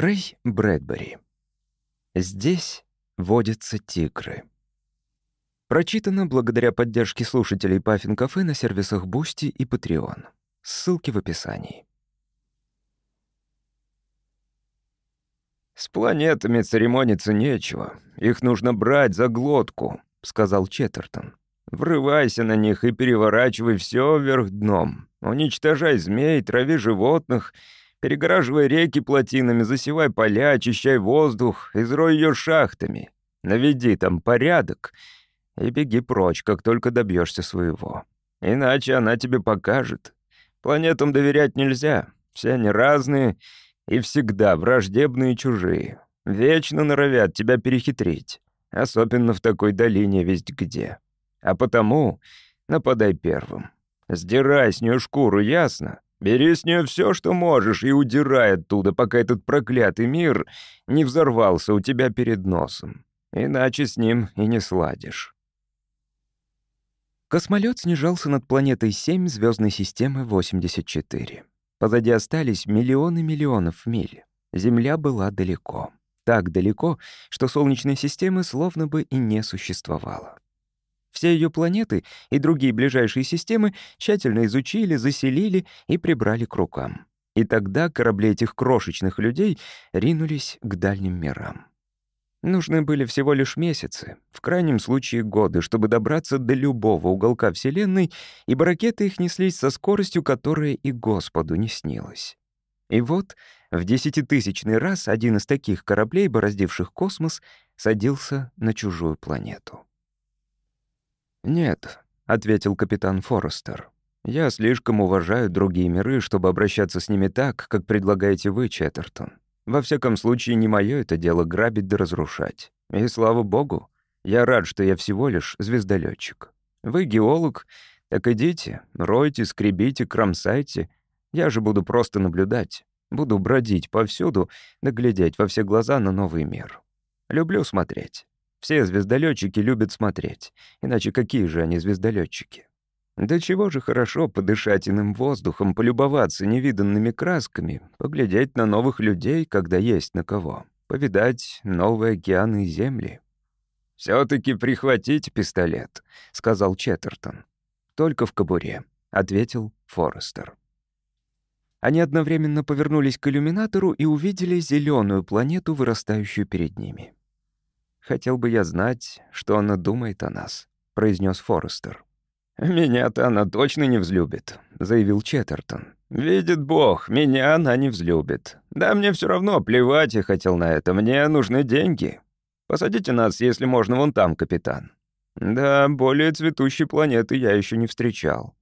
Рэй Брэдбери. Здесь водятся тигры. Прочитано благодаря поддержке слушателей Puffin Cafe на сервисах Boosty и Patreon. Ссылки в описании. «С планетами церемониться нечего. Их нужно брать за глотку», — сказал Четтертон. «Врывайся на них и переворачивай все вверх дном. Уничтожай змей, трави животных, перегораживай реки плотинами, засевай поля, очищай воздух, изрой ее шахтами. Наведи там порядок и беги прочь, как только добьешься своего. Иначе она тебе покажет. Планетам доверять нельзя. Все они разные и всегда враждебные и чужие. Вечно норовят тебя перехитрить. Особенно в такой долине весть где. А потому нападай первым. Сдирай с нее шкуру, ясно? Бери с нее все, что можешь, и удирай оттуда, пока этот проклятый мир не взорвался у тебя перед носом. Иначе с ним и не сладишь. Космолет снижался над планетой 7 звездной системы 84. Позади остались миллионы миллионов миль. Земля была далеко. Так далеко, что Солнечной системы словно бы и не существовало. Все ее планеты и другие ближайшие системы тщательно изучили, заселили и прибрали к рукам. И тогда корабли этих крошечных людей ринулись к дальним мирам. Нужны были всего лишь месяцы, в крайнем случае годы, чтобы добраться до любого уголка Вселенной, ибо ракеты их неслись со скоростью, которая и Господу не снилась. И вот в десятитысячный раз один из таких кораблей, бороздивших космос, садился на чужую планету. «Нет», — ответил капитан Форестер. «Я слишком уважаю другие миры, чтобы обращаться с ними так, как предлагаете вы, Четтертон. Во всяком случае, не мое это дело грабить да разрушать. И слава богу, я рад, что я всего лишь звездолетчик. Вы геолог, так идите, ройте, скребите, кромсайте. Я же буду просто наблюдать. Буду бродить повсюду, наглядеть во все глаза на новый мир. Люблю смотреть. Все звездолетчики любят смотреть. Иначе какие же они звездолетчики? Да чего же хорошо подышать иным воздухом, полюбоваться невиданными красками, поглядеть на новых людей, когда есть на кого, повидать новые океаны и земли. все таки прихватите пистолет», — сказал Четтертон. «Только в кобуре», — ответил Форестер. Они одновременно повернулись к иллюминатору и увидели зеленую планету, вырастающую перед ними. «Хотел бы я знать, что она думает о нас», — произнес Форестер. «Меня-то она точно не взлюбит», — заявил Четтертон. «Видит Бог, меня она не взлюбит. Да мне все равно, плевать я хотел на это, мне нужны деньги. Посадите нас, если можно, вон там, капитан». «Да, более цветущей планеты я еще не встречал».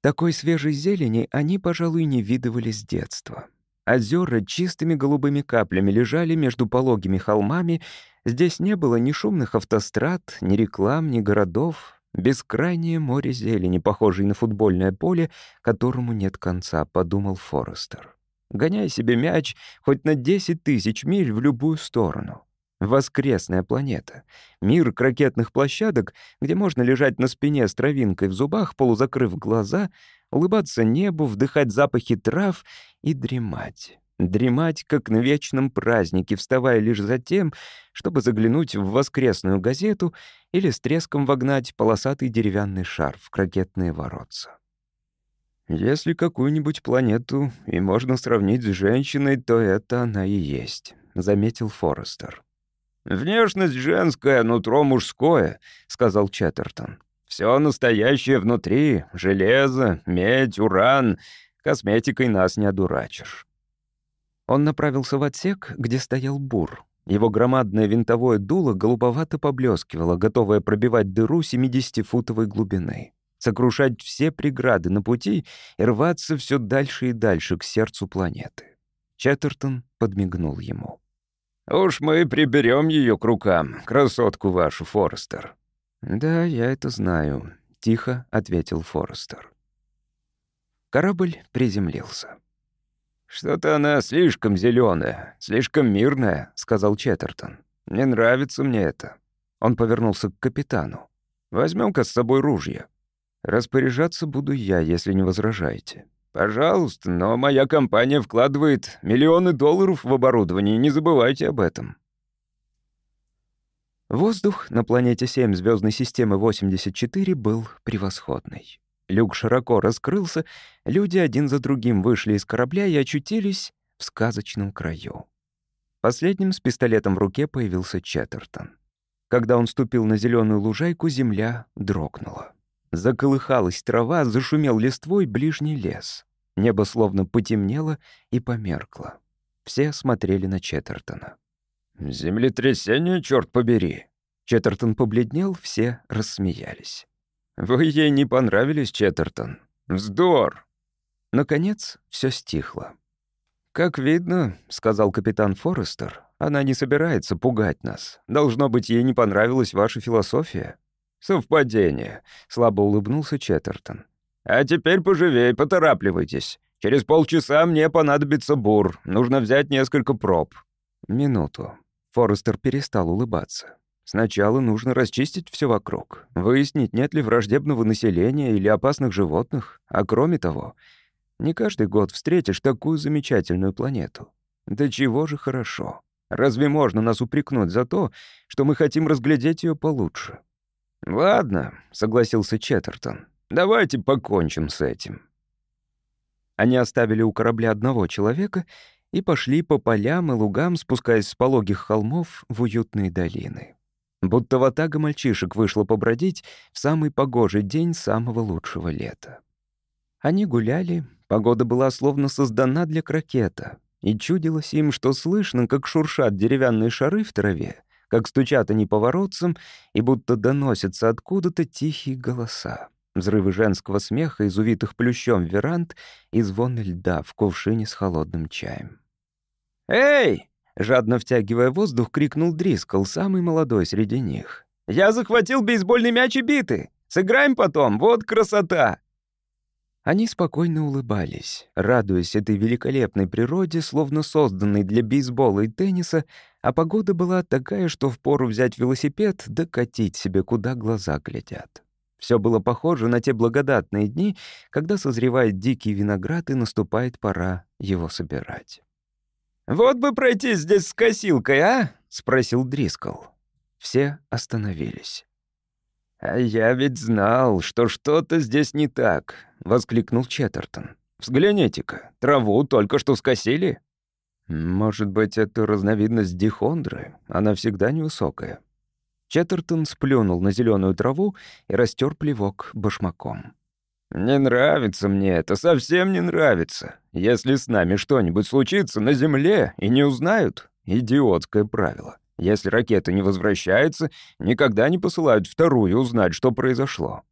Такой свежей зелени они, пожалуй, не видывали с детства. Озера чистыми голубыми каплями лежали между пологими холмами. Здесь не было ни шумных автострад, ни реклам, ни городов. Бескрайнее море зелени, похожее на футбольное поле, которому нет конца, подумал Форестер. Гоняй себе мяч хоть на 10 тысяч миль в любую сторону. Воскресная планета. Мир ракетных площадок, где можно лежать на спине с травинкой в зубах, полузакрыв глаза, улыбаться небу, вдыхать запахи трав и дремать. Дремать, как на вечном празднике, вставая лишь за тем, чтобы заглянуть в воскресную газету или с треском вогнать полосатый деревянный шар в ракетные воротца. «Если какую-нибудь планету и можно сравнить с женщиной, то это она и есть», — заметил Форестер. «Внешность женская, нутро мужское», — сказал Четтертон. «Все настоящее внутри — железо, медь, уран. Косметикой нас не одурачишь». Он направился в отсек, где стоял бур. Его громадное винтовое дуло голубовато поблескивало, готовое пробивать дыру 70-футовой глубины, сокрушать все преграды на пути и рваться все дальше и дальше к сердцу планеты. Четтертон подмигнул ему. «Уж мы приберем ее к рукам, красотку вашу, Форестер». «Да, я это знаю», — тихо ответил Форестер. Корабль приземлился. «Что-то она слишком зеленая, слишком мирная», — сказал Четтертон. «Не нравится мне это». Он повернулся к капитану. возьмем ка с собой ружья». «Распоряжаться буду я, если не возражаете». «Пожалуйста, но моя компания вкладывает миллионы долларов в оборудование, не забывайте об этом». Воздух на планете 7 звездной системы 84 был превосходный. Люк широко раскрылся, люди один за другим вышли из корабля и очутились в сказочном краю. Последним с пистолетом в руке появился Четтертон. Когда он ступил на зеленую лужайку, земля дрогнула. Заколыхалась трава, зашумел листвой ближний лес. Небо словно потемнело и померкло. Все смотрели на Четтертона. «Землетрясение, черт побери!» Четтертон побледнел, все рассмеялись. «Вы ей не понравились, Четтертон? Вздор!» Наконец, все стихло. «Как видно», — сказал капитан Форестер, «она не собирается пугать нас. Должно быть, ей не понравилась ваша философия». «Совпадение», — слабо улыбнулся Четтертон. «А теперь поживей, поторапливайтесь. Через полчаса мне понадобится бур. Нужно взять несколько проб». Минуту. Форестер перестал улыбаться. Сначала нужно расчистить все вокруг, выяснить, нет ли враждебного населения или опасных животных, а кроме того, не каждый год встретишь такую замечательную планету. Да чего же хорошо. Разве можно нас упрекнуть за то, что мы хотим разглядеть ее получше? «Ладно», — согласился Четтертон, — «давайте покончим с этим». Они оставили у корабля одного человека и пошли по полям и лугам, спускаясь с пологих холмов в уютные долины. Будто ватага мальчишек вышла побродить в самый погожий день самого лучшего лета. Они гуляли, погода была словно создана для крокета, и чудилось им, что слышно, как шуршат деревянные шары в траве, как стучат они по воротцам, и будто доносятся откуда-то тихие голоса. Взрывы женского смеха из увитых плющом веранд и звон льда в кувшине с холодным чаем. «Эй!» Жадно втягивая воздух, крикнул Дрискл, самый молодой среди них. «Я захватил бейсбольный мяч и биты! Сыграем потом, вот красота!» Они спокойно улыбались, радуясь этой великолепной природе, словно созданной для бейсбола и тенниса, а погода была такая, что впору взять велосипед да себе, куда глаза глядят. Все было похоже на те благодатные дни, когда созревает дикий виноград и наступает пора его собирать. «Вот бы пройти здесь с косилкой, а?» — спросил Дрискл. Все остановились. «А я ведь знал, что что-то здесь не так», — воскликнул Четтертон. «Взгляните-ка, траву только что скосили». «Может быть, это разновидность дихондры? Она всегда невысокая». Четтертон сплюнул на зеленую траву и растер плевок башмаком. «Не нравится мне это, совсем не нравится. Если с нами что-нибудь случится на Земле и не узнают, идиотское правило. Если ракета не возвращается, никогда не посылают вторую узнать, что произошло».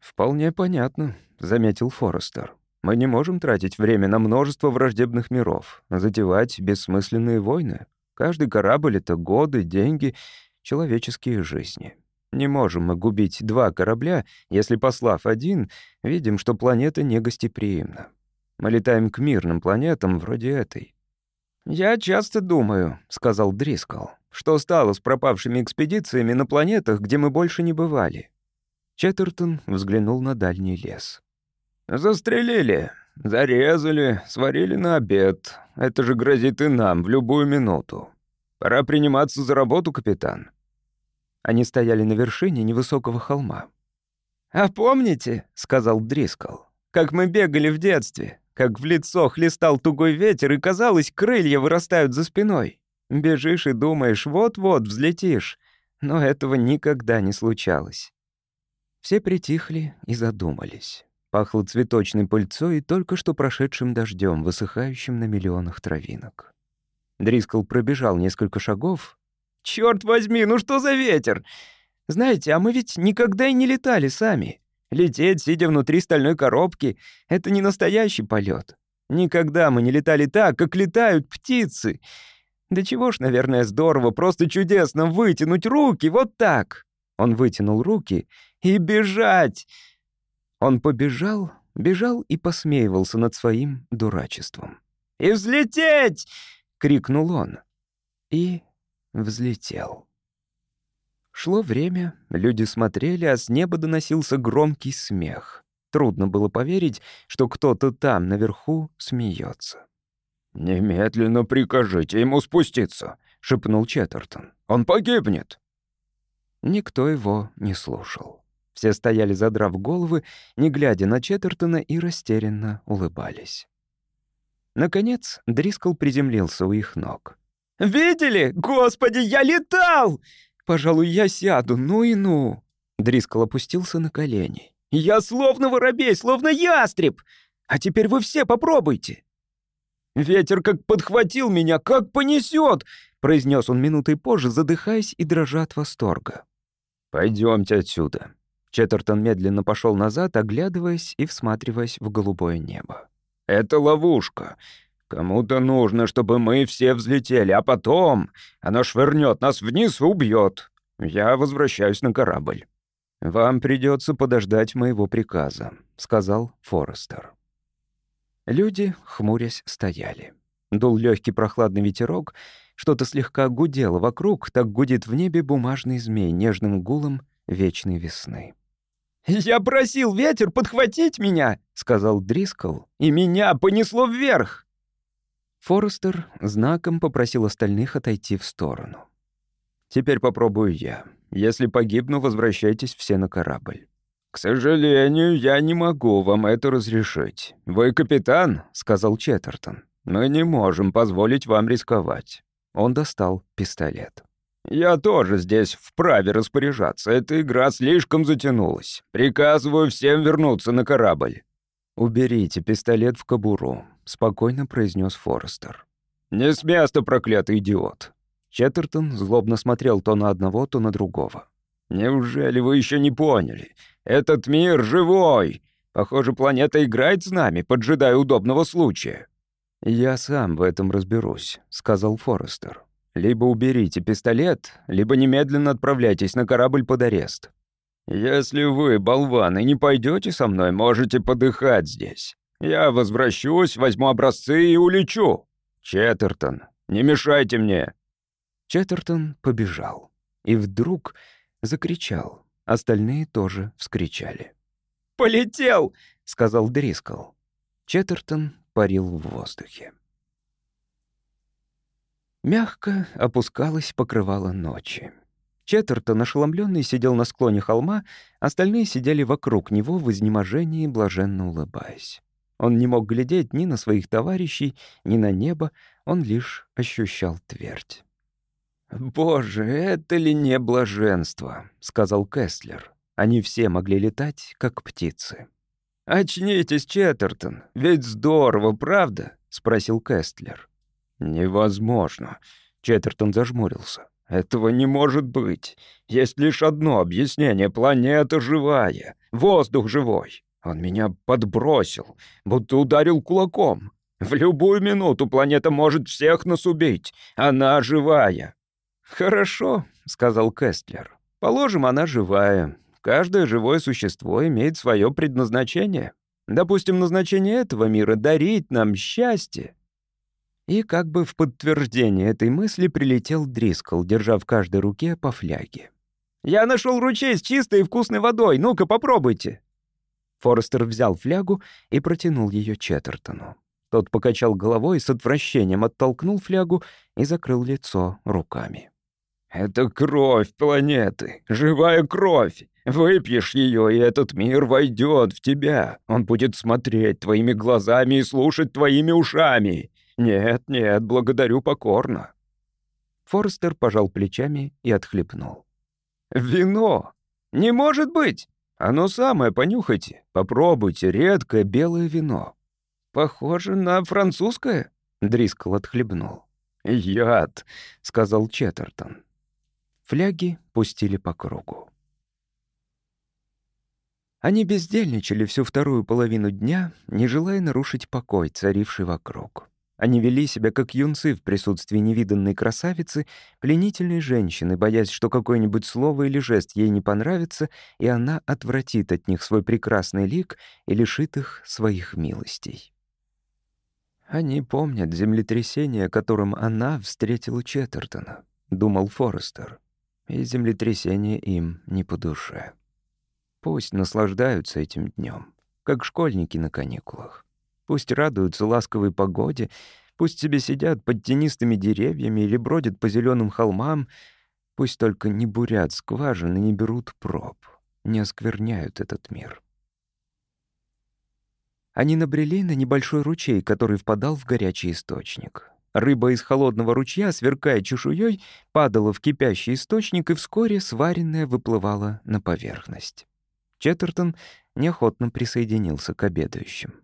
«Вполне понятно», — заметил Форестер. «Мы не можем тратить время на множество враждебных миров, затевать бессмысленные войны. Каждый корабль — это годы, деньги, человеческие жизни». Не можем мы губить два корабля, если, послав один, видим, что планета негостеприимна. Мы летаем к мирным планетам вроде этой. «Я часто думаю», — сказал Дрискл, «что стало с пропавшими экспедициями на планетах, где мы больше не бывали». Четтертон взглянул на дальний лес. «Застрелили, зарезали, сварили на обед. Это же грозит и нам в любую минуту. Пора приниматься за работу, капитан». Они стояли на вершине невысокого холма. «А помните, — сказал Дрискл, — как мы бегали в детстве, как в лицо хлестал тугой ветер, и, казалось, крылья вырастают за спиной. Бежишь и думаешь, вот-вот взлетишь, но этого никогда не случалось». Все притихли и задумались. Пахло цветочной пыльцой и только что прошедшим дождем, высыхающим на миллионах травинок. Дрискл пробежал несколько шагов, Черт возьми, ну что за ветер? Знаете, а мы ведь никогда и не летали сами. Лететь, сидя внутри стальной коробки, — это не настоящий полет. Никогда мы не летали так, как летают птицы. Да чего ж, наверное, здорово, просто чудесно вытянуть руки вот так. Он вытянул руки и бежать. Он побежал, бежал и посмеивался над своим дурачеством. «И взлететь!» — крикнул он. И взлетел. Шло время, люди смотрели, а с неба доносился громкий смех. Трудно было поверить, что кто-то там, наверху, смеется. «Немедленно прикажите ему спуститься», — шепнул Четтертон. «Он погибнет». Никто его не слушал. Все стояли, задрав головы, не глядя на Четтертона и растерянно улыбались. Наконец, Дрискл приземлился у их ног. «Видели? Господи, я летал! Пожалуй, я сяду, ну и ну!» Дрискл опустился на колени. «Я словно воробей, словно ястреб! А теперь вы все попробуйте!» «Ветер как подхватил меня, как понесет!» произнес он минутой позже, задыхаясь и дрожа от восторга. Пойдемте отсюда». Четтертон медленно пошел назад, оглядываясь и всматриваясь в голубое небо. «Это ловушка. Кому-то нужно, чтобы мы все взлетели, а потом оно швырнет нас вниз и убьет. Я возвращаюсь на корабль». «Вам придется подождать моего приказа», — сказал Форестер. Люди, хмурясь, стояли. Дул легкий прохладный ветерок, что-то слегка гудело вокруг, так гудит в небе бумажный змей нежным гулом вечной весны. «Я просил ветер подхватить меня», — сказал Дрискл, — «и меня понесло вверх». Форестер знаком попросил остальных отойти в сторону. «Теперь попробую я. Если погибну, возвращайтесь все на корабль». «К сожалению, я не могу вам это разрешить. Вы капитан», — сказал Четтертон. «Мы не можем позволить вам рисковать». Он достал пистолет. «Я тоже здесь вправе распоряжаться. Эта игра слишком затянулась. Приказываю всем вернуться на корабль». «Уберите пистолет в кобуру», — спокойно произнес Форестер. «Не с места, проклятый идиот». Четтертон злобно смотрел то на одного, то на другого. «Неужели вы еще не поняли? Этот мир живой! Похоже, планета играет с нами, поджидая удобного случая». «Я сам в этом разберусь», — сказал Форестер. «Либо уберите пистолет, либо немедленно отправляйтесь на корабль под арест». «Если вы, болваны, не пойдете со мной, можете подыхать здесь. Я возвращусь, возьму образцы и улечу. Четтертон, не мешайте мне». Четтертон побежал. И вдруг закричал. Остальные тоже вскричали. «Полетел!» — сказал Дрискл. Четтертон парил в воздухе. Мягко опускалось покрывало ночи. Четтертон, ошеломленный, сидел на склоне холма, остальные сидели вокруг него в изнеможении, блаженно улыбаясь. Он не мог глядеть ни на своих товарищей, ни на небо, он лишь ощущал твердь. «Боже, это ли не блаженство?» — сказал Кестлер. Они все могли летать, как птицы. «Очнитесь, Четтертон, ведь здорово, правда?» — спросил Кестлер. «Невозможно», — Четтертон зажмурился. «Этого не может быть. Есть лишь одно объяснение. Планета живая, воздух живой. Он меня подбросил, будто ударил кулаком. В любую минуту планета может всех нас убить. Она живая». «Хорошо», — сказал Кестлер. «Положим, она живая. Каждое живое существо имеет свое предназначение. Допустим, назначение этого мира — дарить нам счастье. И как бы в подтверждение этой мысли прилетел Дрискл, держа в каждой руке по фляге. «Я нашел ручей с чистой и вкусной водой, ну-ка попробуйте!» Форестер взял флягу и протянул ее Четтертону. Тот покачал головой, с отвращением оттолкнул флягу и закрыл лицо руками. «Это кровь планеты, живая кровь. Выпьешь ее, и этот мир войдет в тебя. Он будет смотреть твоими глазами и слушать твоими ушами. Нет, нет, благодарю покорно». Форстер пожал плечами и отхлебнул. «Вино! Не может быть! Оно самое, понюхайте. Попробуйте, редкое белое вино. Похоже на французское?» Дрискл отхлебнул. «Яд», — сказал Четтертон. Фляги пустили по кругу. Они бездельничали всю вторую половину дня, не желая нарушить покой, царивший вокруг. Они вели себя как юнцы в присутствии невиданной красавицы, пленительной женщины, боясь, что какое-нибудь слово или жест ей не понравится, и она отвратит от них свой прекрасный лик и лишит их своих милостей. «Они помнят землетрясение, которым она встретила Четтертона», — думал Форестер и землетрясение им не по душе. Пусть наслаждаются этим днем. как школьники на каникулах. Пусть радуются ласковой погоде, пусть себе сидят под тенистыми деревьями или бродят по зеленым холмам, пусть только не бурят скважины, не берут проб, не оскверняют этот мир. Они набрели на небольшой ручей, который впадал в горячий источник. Рыба из холодного ручья, сверкая чешуей, падала в кипящий источник, и вскоре сваренная выплывала на поверхность. Четтертон неохотно присоединился к обедающим.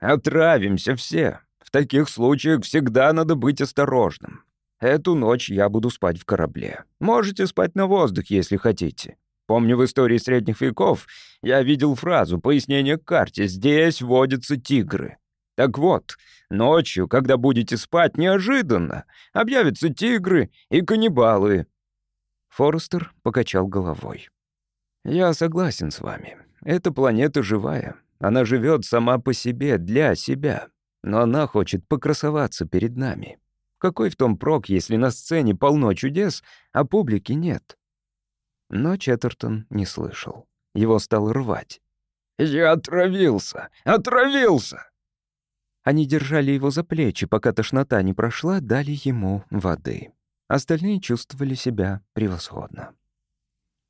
«Отравимся все. В таких случаях всегда надо быть осторожным. Эту ночь я буду спать в корабле. Можете спать на воздухе, если хотите. Помню, в истории средних веков я видел фразу, пояснение к карте «Здесь водятся тигры». Так вот, ночью, когда будете спать, неожиданно объявятся тигры и каннибалы». Форестер покачал головой. «Я согласен с вами. Эта планета живая. Она живет сама по себе, для себя. Но она хочет покрасоваться перед нами. Какой в том прок, если на сцене полно чудес, а публики нет?» Но Четтертон не слышал. Его стало рвать. «Я отравился! Отравился!» Они держали его за плечи, пока тошнота не прошла, дали ему воды. Остальные чувствовали себя превосходно.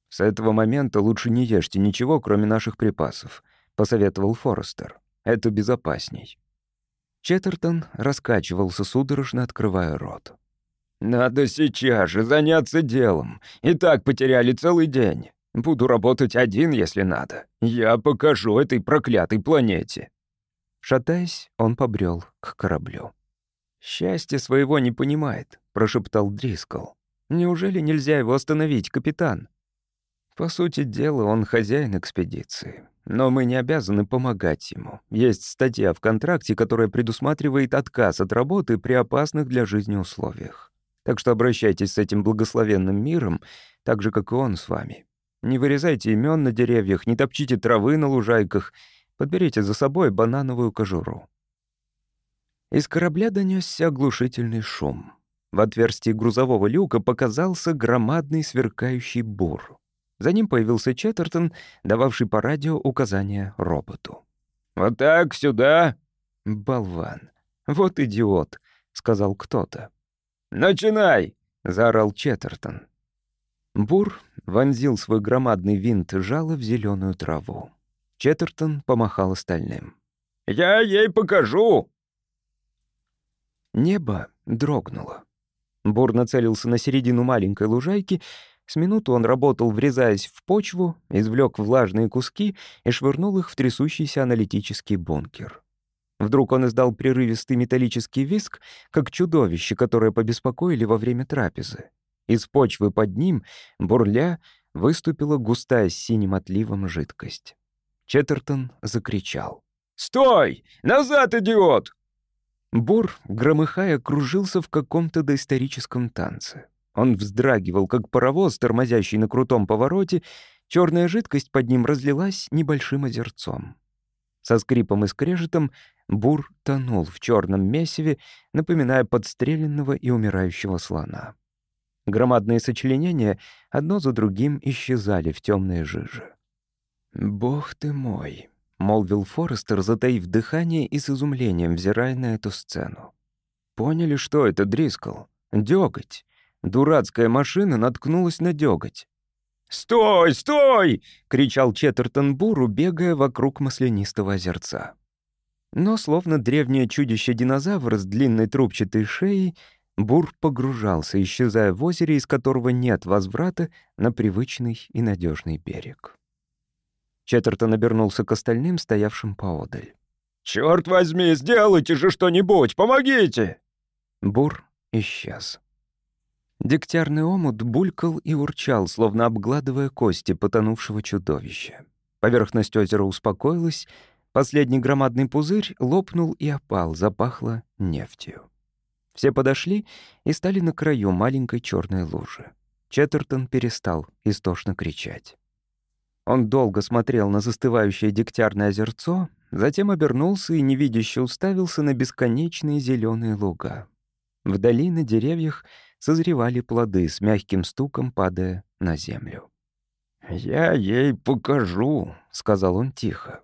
«С этого момента лучше не ешьте ничего, кроме наших припасов», — посоветовал Форестер. «Это безопасней». Четтертон раскачивался судорожно, открывая рот. «Надо сейчас же заняться делом. И так потеряли целый день. Буду работать один, если надо. Я покажу этой проклятой планете». Шатаясь, он побрел к кораблю. «Счастье своего не понимает», — прошептал Дрискл. «Неужели нельзя его остановить, капитан?» «По сути дела, он хозяин экспедиции. Но мы не обязаны помогать ему. Есть статья в контракте, которая предусматривает отказ от работы при опасных для жизни условиях. Так что обращайтесь с этим благословенным миром, так же, как и он с вами. Не вырезайте имен на деревьях, не топчите травы на лужайках, подберите за собой банановую кожуру. Из корабля донесся оглушительный шум. В отверстии грузового люка показался громадный сверкающий бур. За ним появился Четтертон, дававший по радио указания роботу. «Вот так, сюда!» «Болван! Вот идиот!» — сказал кто-то. «Начинай!» — заорал Четтертон. Бур вонзил свой громадный винт жало в зеленую траву. Четтертон помахал остальным. «Я ей покажу!» Небо дрогнуло. Бур нацелился на середину маленькой лужайки. С минуту он работал, врезаясь в почву, извлек влажные куски и швырнул их в трясущийся аналитический бункер. Вдруг он издал прерывистый металлический виск, как чудовище, которое побеспокоили во время трапезы. Из почвы под ним, бурля, выступила густая с синим отливом жидкость. Четтертон закричал. «Стой! Назад, идиот!» Бур, громыхая, кружился в каком-то доисторическом танце. Он вздрагивал, как паровоз, тормозящий на крутом повороте. Черная жидкость под ним разлилась небольшим озерцом. Со скрипом и скрежетом бур тонул в черном месиве, напоминая подстреленного и умирающего слона. Громадные сочленения одно за другим исчезали в темные жижи. «Бог ты мой!» — молвил Форестер, затаив дыхание и с изумлением взирая на эту сцену. «Поняли, что это, Дрискл? Дёготь. Дурацкая машина наткнулась на дёготь. «Стой, стой!» — кричал Четтертон Буру, бегая вокруг маслянистого озерца. Но, словно древнее чудище-динозавр с длинной трубчатой шеей, Бур погружался, исчезая в озере, из которого нет возврата на привычный и надежный берег. Четтертон обернулся к остальным, стоявшим поодаль. «Черт возьми, сделайте же что-нибудь! Помогите!» Бур исчез. Дегтярный омут булькал и урчал, словно обгладывая кости потонувшего чудовища. Поверхность озера успокоилась, последний громадный пузырь лопнул и опал, запахло нефтью. Все подошли и стали на краю маленькой черной лужи. Четтертон перестал истошно кричать. Он долго смотрел на застывающее дегтярное озерцо, затем обернулся и невидяще уставился на бесконечные зеленые луга. Вдали на деревьях — созревали плоды с мягким стуком, падая на землю. «Я ей покажу», — сказал он тихо.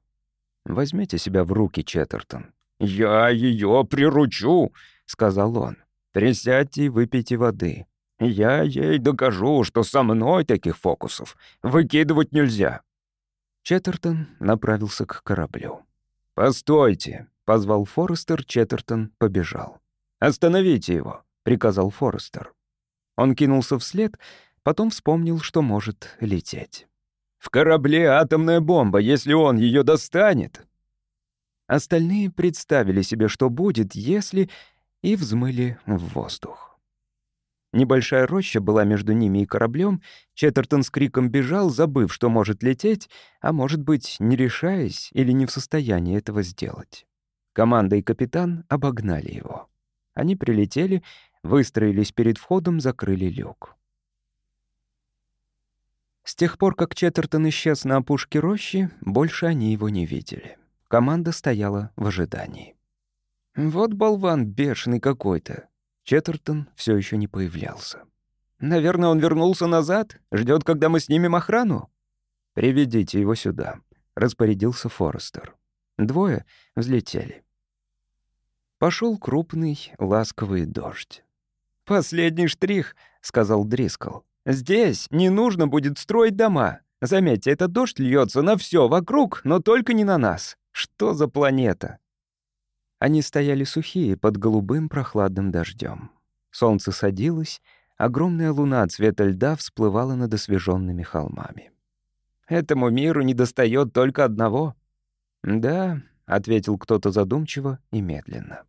Возьмите себя в руки, Четтертон. «Я ее приручу», — сказал он. «Присядьте и выпейте воды. Я ей докажу, что со мной таких фокусов выкидывать нельзя». Четтертон направился к кораблю. «Постойте», — позвал Форестер, Четтертон побежал. «Остановите его», — приказал Форестер. Он кинулся вслед, потом вспомнил, что может лететь. «В корабле атомная бомба, если он ее достанет». Остальные представили себе, что будет, если... и взмыли в воздух. Небольшая роща была между ними и кораблем. Четтертон с криком бежал, забыв, что может лететь, а может быть, не решаясь или не в состоянии этого сделать. Команда и капитан обогнали его. Они прилетели, выстроились перед входом, закрыли люк. С тех пор, как Четтертон исчез на опушке рощи, больше они его не видели. Команда стояла в ожидании. «Вот болван бешеный какой-то», Четтертон все еще не появлялся. «Наверное, он вернулся назад? Ждет, когда мы снимем охрану?» «Приведите его сюда», — распорядился Форестер. Двое взлетели. Пошел крупный, ласковый дождь. «Последний штрих», — сказал Дрискл. «Здесь не нужно будет строить дома. Заметьте, этот дождь льется на все вокруг, но только не на нас. Что за планета?» Они стояли сухие под голубым прохладным дождем. Солнце садилось, огромная луна цвета льда всплывала над освеженными холмами. «Этому миру недостает только одного». «Да», — ответил кто-то задумчиво и медленно.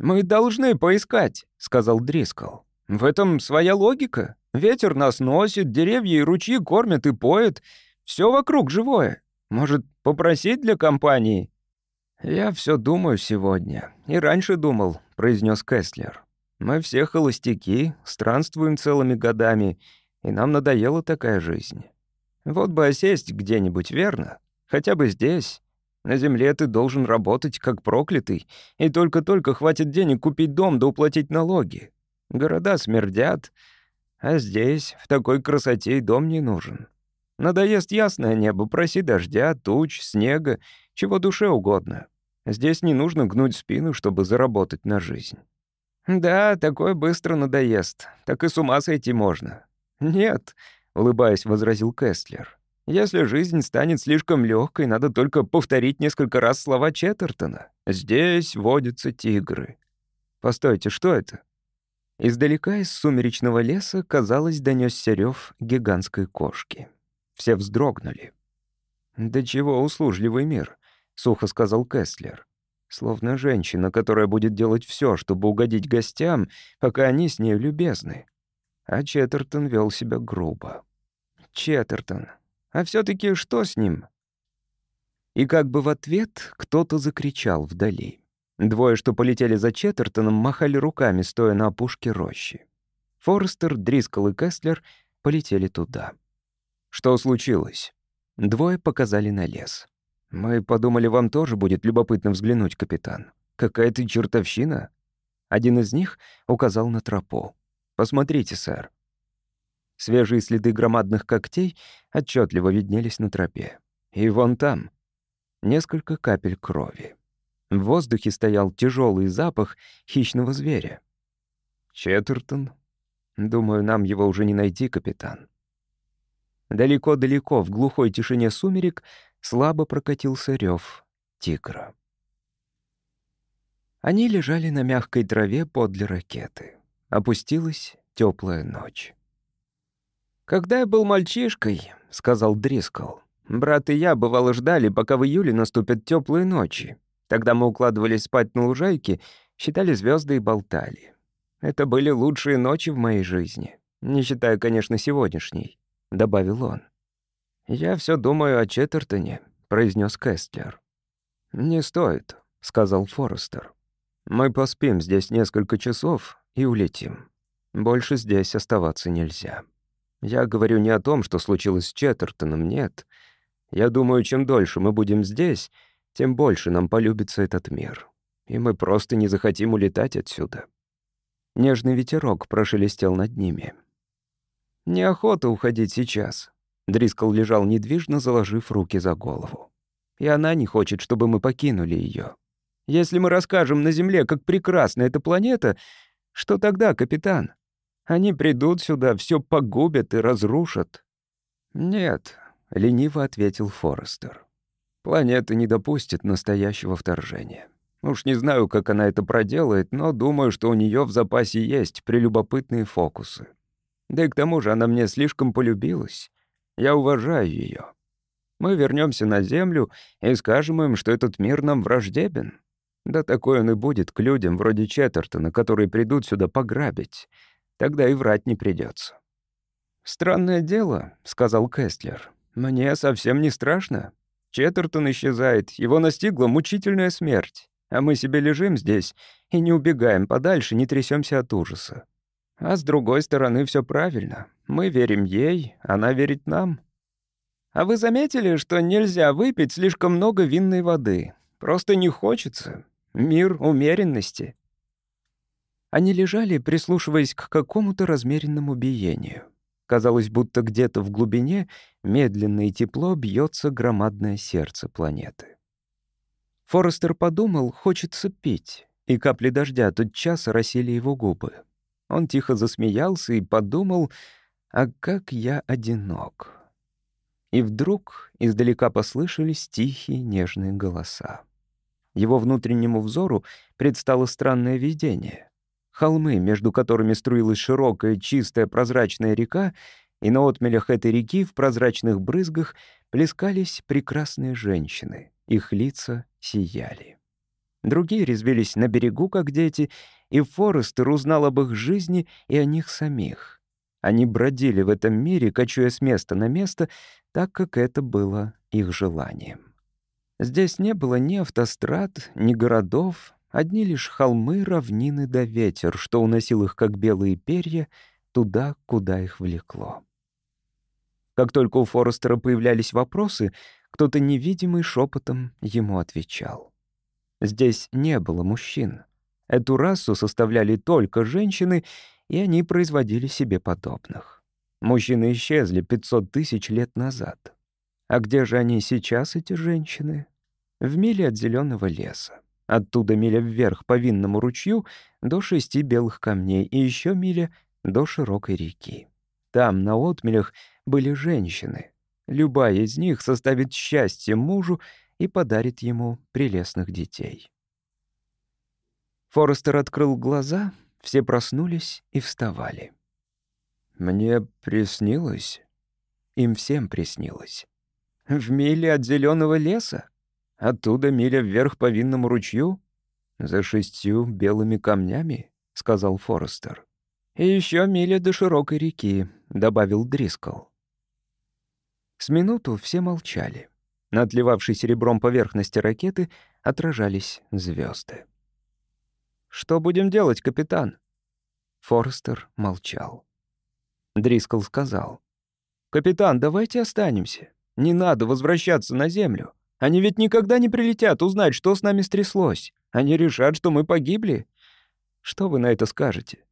«Мы должны поискать», — сказал Дрискл. «В этом своя логика. Ветер нас носит, деревья и ручьи кормят и поят. Все вокруг живое. Может, попросить для компании?» «Я все думаю сегодня. И раньше думал», — произнес Кэслер. «Мы все холостяки, странствуем целыми годами, и нам надоела такая жизнь. Вот бы осесть где-нибудь, верно? Хотя бы здесь. На земле ты должен работать как проклятый, и только-только хватит денег купить дом да уплатить налоги. Города смердят, а здесь, в такой красоте, и дом не нужен. Надоест ясное небо, проси дождя, туч, снега, чего душе угодно. Здесь не нужно гнуть спину, чтобы заработать на жизнь. Да, такое быстро надоест. Так и с ума сойти можно. Нет, улыбаясь, возразил Кестлер. Если жизнь станет слишком легкой, надо только повторить несколько раз слова Четтертона. Здесь водятся тигры. Постойте, что это? Издалека из сумеречного леса, казалось, донёсся рёв гигантской кошки. Все вздрогнули. «Да чего услужливый мир», — сухо сказал Кестлер. «Словно женщина, которая будет делать все, чтобы угодить гостям, пока они с ней любезны». А Четтертон вел себя грубо. «Четтертон, а все таки что с ним?» И как бы в ответ кто-то закричал вдали. Двое, что полетели за Четтертоном, махали руками, стоя на опушке рощи. Форестер, Дрискл и Кестлер полетели туда. «Что случилось?» Двое показали на лес. «Мы подумали, вам тоже будет любопытно взглянуть, капитан. Какая-то чертовщина?» Один из них указал на тропу. «Посмотрите, сэр». Свежие следы громадных когтей отчетливо виднелись на тропе. И вон там несколько капель крови. В воздухе стоял тяжелый запах хищного зверя. «Четтертон? Думаю, нам его уже не найти, капитан». Далеко-далеко, в глухой тишине сумерек, слабо прокатился рев тигра. Они лежали на мягкой траве подле ракеты. Опустилась теплая ночь. «Когда я был мальчишкой», — сказал Дрискл, «брат и я, бывало, ждали, пока в июле наступят теплые ночи. Тогда мы укладывались спать на лужайке, считали звезды и болтали. Это были лучшие ночи в моей жизни, не считая, конечно, сегодняшней. — добавил он. «Я все думаю о Четтертоне», — произнес Кестлер. «Не стоит», — сказал Форестер. «Мы поспим здесь несколько часов и улетим. Больше здесь оставаться нельзя. Я говорю не о том, что случилось с Четтертоном, нет. Я думаю, чем дольше мы будем здесь, тем больше нам полюбится этот мир. И мы просто не захотим улетать отсюда». Нежный ветерок прошелестел над ними. Неохота уходить сейчас. Дрискл лежал недвижно, заложив руки за голову. и она не хочет, чтобы мы покинули ее. Если мы расскажем на Земле, как прекрасна эта планета, что тогда, капитан? Они придут сюда, все погубят и разрушат». «Нет», — лениво ответил Форестер. «Планета не допустит настоящего вторжения. Уж не знаю, как она это проделает, но думаю, что у нее в запасе есть прелюбопытные фокусы. Да и к тому же она мне слишком полюбилась. Я уважаю ее. Мы вернемся на Землю и скажем им, что этот мир нам враждебен. Да такой он и будет к людям вроде Четтертона, которые придут сюда пограбить. Тогда и врать не придется. «Странное дело», — сказал Кестлер. «Мне совсем не страшно. Четтертон исчезает, его настигла мучительная смерть, а мы себе лежим здесь и не убегаем подальше, не трясемся от ужаса. А с другой стороны, все правильно. Мы верим ей, она верит нам. А вы заметили, что нельзя выпить слишком много винной воды? Просто не хочется. Мир умеренности. Они лежали, прислушиваясь к какому-то размеренному биению. Казалось, будто где-то в глубине медленно и тепло бьется громадное сердце планеты. Форестер подумал, хочется пить, и капли дождя тотчас оросили его губы. Он тихо засмеялся и подумал, а как я одинок. И вдруг издалека послышались тихие нежные голоса. Его внутреннему взору предстало странное видение. Холмы, между которыми струилась широкая, чистая, прозрачная река, и на отмелях этой реки в прозрачных брызгах плескались прекрасные женщины. Их лица сияли. Другие резвились на берегу, как дети, и Форестер узнал об их жизни и о них самих. Они бродили в этом мире, кочуя с места на место, так как это было их желанием. Здесь не было ни автострад, ни городов, одни лишь холмы, равнины да ветер, что уносил их, как белые перья, туда, куда их влекло. Как только у Форестера появлялись вопросы, кто-то невидимый шепотом ему отвечал. Здесь не было мужчин. Эту расу составляли только женщины, и они производили себе подобных. Мужчины исчезли 500 тысяч лет назад. А где же они сейчас, эти женщины? В миле от зеленого леса. Оттуда миля вверх по винному ручью до шести белых камней и еще миля до широкой реки. Там, на отмелях, были женщины. Любая из них составит счастье мужу и подарит ему прелестных детей. Форестер открыл глаза, все проснулись и вставали. «Мне приснилось?» Им всем приснилось. В миле от зеленого леса? Оттуда миля вверх по винному ручью? За шестью белыми камнями, сказал Форестер. И еще миля до широкой реки, добавил Дрискл. С минуту все молчали. На отливавшей серебром поверхности ракеты отражались звезды. «Что будем делать, капитан?» Форестер молчал. Дрискл сказал. «Капитан, давайте останемся. Не надо возвращаться на Землю. Они ведь никогда не прилетят узнать, что с нами стряслось. Они решат, что мы погибли. Что вы на это скажете?»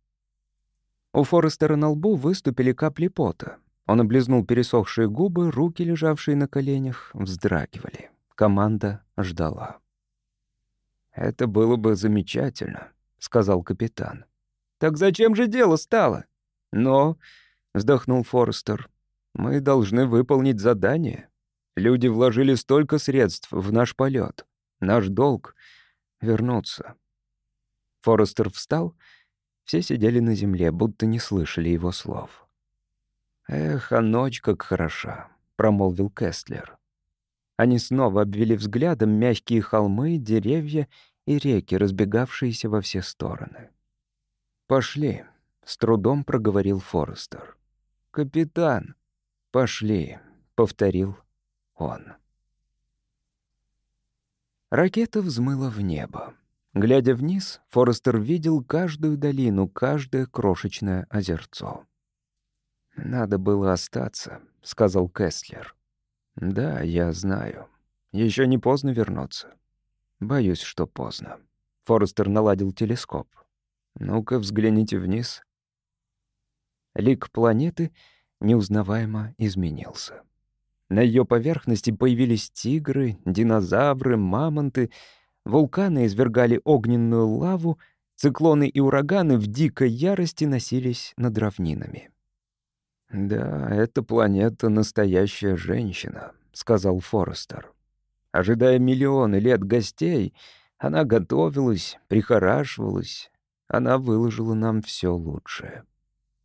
У Форестера на лбу выступили капли пота. Он облизнул пересохшие губы, руки, лежавшие на коленях, вздрагивали. Команда ждала. «Это было бы замечательно», — сказал капитан. «Так зачем же дело стало?» «Но», — вздохнул Форестер, мы должны выполнить задание. Люди вложили столько средств в наш полет. Наш долг — вернуться». Форестер встал. Все сидели на земле, будто не слышали его слов. «Эх, а ночь как хороша», — промолвил Кестлер. Они снова обвели взглядом мягкие холмы, деревья и реки, разбегавшиеся во все стороны. «Пошли», — с трудом проговорил Форестер. «Капитан», «Пошли», — повторил он. Ракета взмыла в небо. Глядя вниз, Форестер видел каждую долину, каждое крошечное озерцо. «Надо было остаться», — сказал Кестлер. «Да, я знаю. Еще не поздно вернуться». «Боюсь, что поздно». Форестер наладил телескоп. «Ну-ка, взгляните вниз». Лик планеты — неузнаваемо изменился. На ее поверхности появились тигры, динозавры, мамонты, вулканы извергали огненную лаву, циклоны и ураганы в дикой ярости носились над равнинами. «Да, эта планета — настоящая женщина», — сказал Форестер. Ожидая миллионы лет гостей, она готовилась, прихорашивалась. Она выложила нам все лучшее.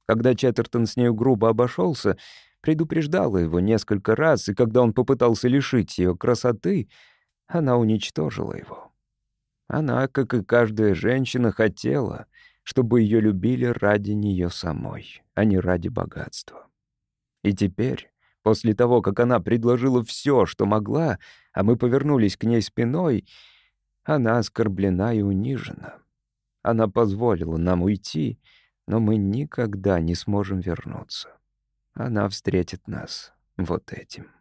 Когда Четтертон с нею грубо обошелся, предупреждала его несколько раз, и когда он попытался лишить ее красоты, она уничтожила его. Она, как и каждая женщина, хотела, чтобы ее любили ради нее самой, а не ради богатства. И теперь, после того, как она предложила все, что могла, а мы повернулись к ней спиной, она оскорблена и унижена. Она позволила нам уйти, но мы никогда не сможем вернуться. Она встретит нас вот этим.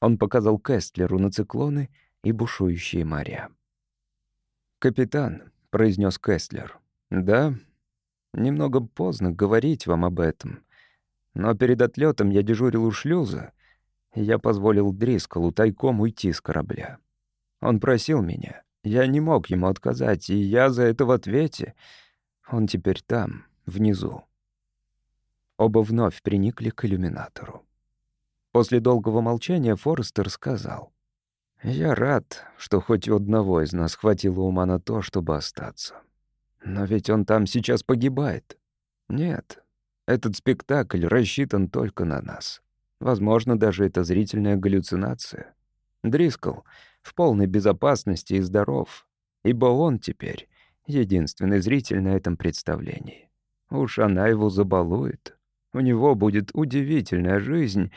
Он показал Кестлеру на циклоны и бушующие моря. «Капитан», — произнес Кестлер, — «да, немного поздно говорить вам об этом, но перед отлетом я дежурил у шлюза, и я позволил Дрисколу тайком уйти с корабля. Он просил меня, я не мог ему отказать, и я за это в ответе. Он теперь там, внизу». Оба вновь приникли к иллюминатору. После долгого молчания Форестер сказал. «Я рад, что хоть у одного из нас хватило ума на то, чтобы остаться. Но ведь он там сейчас погибает. Нет, этот спектакль рассчитан только на нас. Возможно, даже это зрительная галлюцинация. Дрискл в полной безопасности и здоров, ибо он теперь единственный зритель на этом представлении. Уж она его забалует. У него будет удивительная жизнь,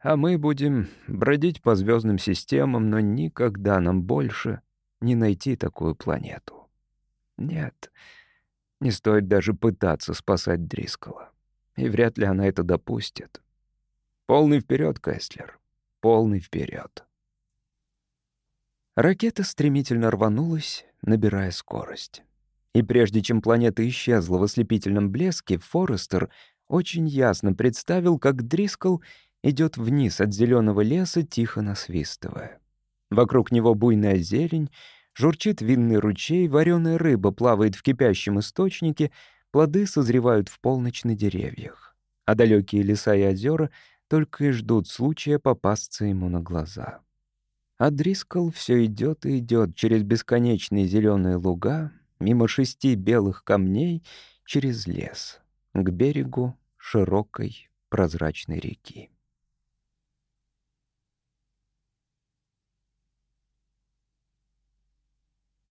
а мы будем бродить по звездным системам, но никогда нам больше не найти такую планету. Нет, не стоит даже пытаться спасать Дрискала. И вряд ли она это допустит. Полный вперед, Кэстлер. Полный вперед. Ракета стремительно рванулась, набирая скорость. И прежде чем планета исчезла в ослепительном блеске, Форестер очень ясно представил, как Дрискл идет вниз от зеленого леса, тихо насвистывая. Вокруг него буйная зелень, журчит винный ручей, вареная рыба плавает в кипящем источнике, плоды созревают в полночь на деревьях. А далекие леса и озера только и ждут случая попасться ему на глаза. А Дрискл все идет и идет через бесконечные зеленые луга, мимо шести белых камней, через лес, к берегу широкой прозрачной реки.